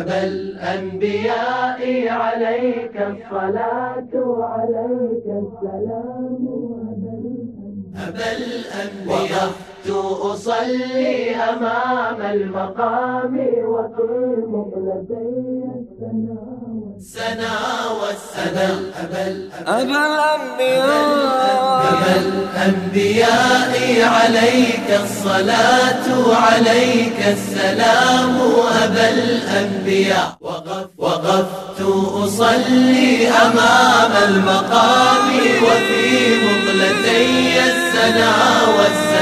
أبا الأنبياء عليك الصلاة وعليك السلام أبا الأنبياء وقفت أصلي أمام المقام وفي مقلتي السنا سنا والسنا أبا أبا الأنبياء. أبا الأنبياء عليك الصلاة وعليك السلام. أبا الأنبياء. وقف وقفت أصلي أمام المقام وفي مقلتي السنا والسنا.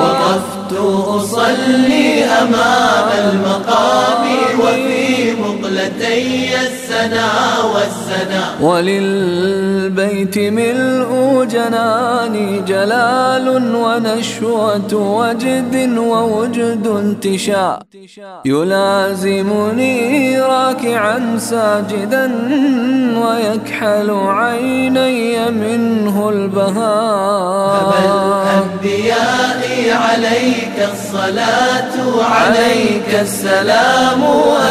وقفت أصلي أمام المقام وفي مقلتي السنا والسنا. وللبيت ملء جناني جلال ونشوة وجد ووجد انتشاء. يلازمني راكعا ساجدا ويكحل عيني منه البهاء. أبا الأنبياء عليك الصلاة عليك السلام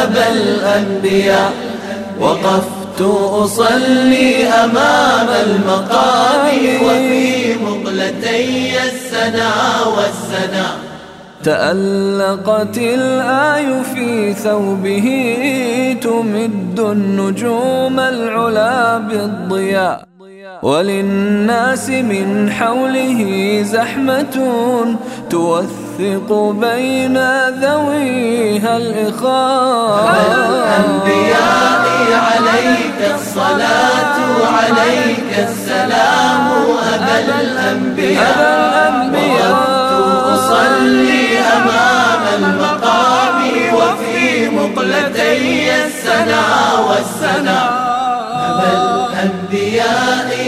أبا الأنبياء. وقفت أصلي أمام المقام وفي مقلتي السنا والسنا. تألقت الآي في ثوبه تمد النجوم العلا بالضياء. وللناس من حوله زحمة توثق بين ذويها الإخاء. الأنبياء عليك الصلاة عليك السلام أبا الأنبياء. وقفت أصلي أمام المقام وفي مقلتي السنا والسنا. أبا الأنبياء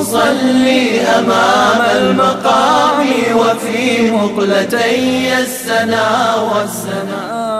أصلي أمام المقام وفي مقلتي السنا والسنا.